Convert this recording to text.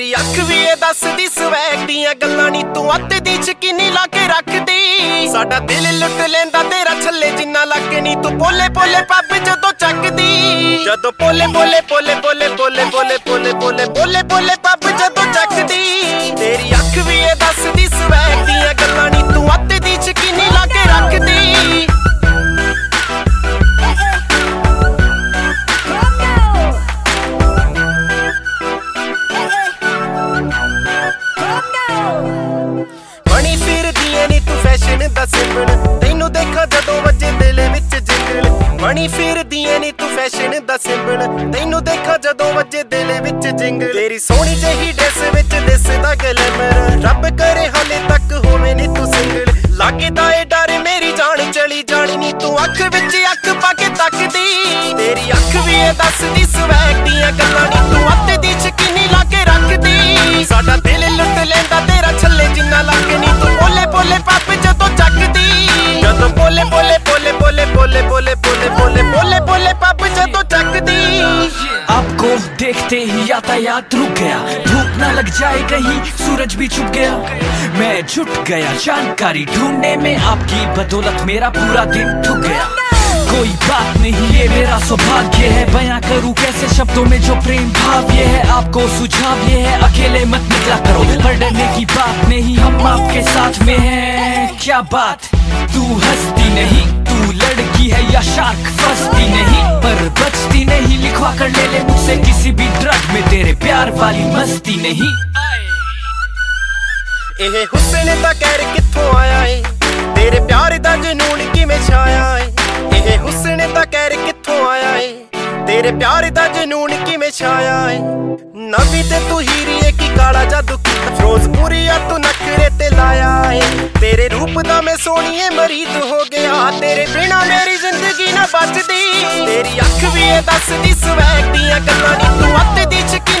ਦੱਸਦੀ, ਸਵੈਗ ਦੀਆਂ ਗੱਲਾਂ ਨਹੀਂ ਤੂੰ ਅੱਤ ਦੀ ਚਕੀਨੀ ਲਾ ਕੇ ਰੱਖਦੀ। ਸਾਡਾ ਦਿਲ ਲੁੱਟ ਲੈਂਦਾ, ਤੇਰਾ ਛੱਲੇ ਜਿੰਨਾ ਲੱਗ ਨਹੀਂ ਤੂੰ ਬੋਲੇ ਬੋਲੇ ਪੱਬ ਜਦੋਂ ਚੱਕਦੀ। ਜਦੋਂ ਬੋਲੇ ਬੋਲੇ ਬੋਲੇ ਬੋਲੇ ਬੋਲੇ ਬੋਲੇ ਬੋਲੇ ਬੋਲੇ ਬੋਲੇ ਬੋਲੇ ਪੱਬ ਬਣੀ ਫਿਰਦੀ ਨੀ ਤੂੰ ਫੈਸ਼ਨ ਦਾ ਸਿੰਬਲ ਤੈਨੂੰ ਦੇਖਾਂ ਜਦੋਂ ਵੱਜੇ ਦਿਲ ਵਿੱਚ ਜਿੰਗਲ ਬਣੀ ਫਿਰਦੀ ਨੀ ਤੂੰ ਫੈਸ਼ਨ ਦਾ ਸਿੰਬਲ ਤੈਨੂੰ ਦੇਖਾਂ ਜਦੋਂ ਵੱਜੇ ਦਿਲ ਵਿੱਚ ਜਿੰਗਲ। ਤੇਰੀ ਸੋਹਣੀ ਜਿਹੀ ਡਰੈਸ ਵਿੱਚ ਦਿਸਦਾ ਗਲਮਰ ਰੱਬ ਕਰੇ ਹਾਲੇ ਤੱਕ ਹੋਵੇਂ ਨੀ ਤੂੰ ਸਿੰਗਲ ਲੱਗਦਾ ਏ ਡਰ ਮੇਰੀ ਜਾਨ ਚਲੀ ਜਾਣੀ ਨੀ। ਤੂੰ ਅੱਖ ਵਿੱਚ आपको देखते ही यातायात रुक गया। धूप ना लग जाए कहीं, सूरज भी छुप गया। मैं जुट गया, जानकारी ढूँढने में आपकी बदौलत मेरा पूरा दिन ठुक गया। कोई बात नहीं, ये मेरा सौभाग्य है। बयां करूँ कैसे शब्दों में जो प्रेम भाव ये है? आपको सुझाव ये है, अकेले मत निकला करो। पर डरने की बात नहीं, हम आपके साथ में हैं। क्या बात? तू हंसती नहीं, तू लड़की है या शार्क, फंसती नहीं। नहीं लिखवा कर ले ले मुझसे किसी भी ड्रग में तेरे प्यार वाली मस्ती नहीं ਇਹ ਹੁਸਨ ਦਾ ਕਹਿਰ ਕਿੱਥੋਂ ਆਇਆ ਏ ਤੇਰੇ ਪਿਆਰ ਦਾ ਜਨੂਨ ਕਿਵੇਂ ਛਾਇਆ ਏ ਇਹ ਹੁਸਨ ਦਾ ਕਹਿਰ ਕਿੱਥੋਂ ਆਇਆ ਏ ਤੇਰੇ ਪਿਆਰ ਦਾ ਜਨੂਨ ਕਿਵੇਂ ਛਾਇਆ ਏ ਨਵੀਂ ਤੇ ਤੂੰ ਹੀਰੀ ਸੋਹਣੀਏ, ਮਰੀਦ ਹੋ ਗਿਆ। ਤੇਰੇ ਬਿਨਾ ਮੇਰੀ ਜ਼ਿੰਦਗੀ ਨਾ ਬਚਦੀ। ਤੇਰੀ ਅੱਖ ਵੀ ਇਹ ਦੱਸਦੀ, ਸਵੈਗ ਦੀਆਂ ਗੱਲਾਂ ਨੀ ਤੂੰ ਅੱਤ ਦੀ ਚਕੀਨੀ